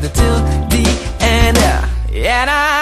together till the end. And I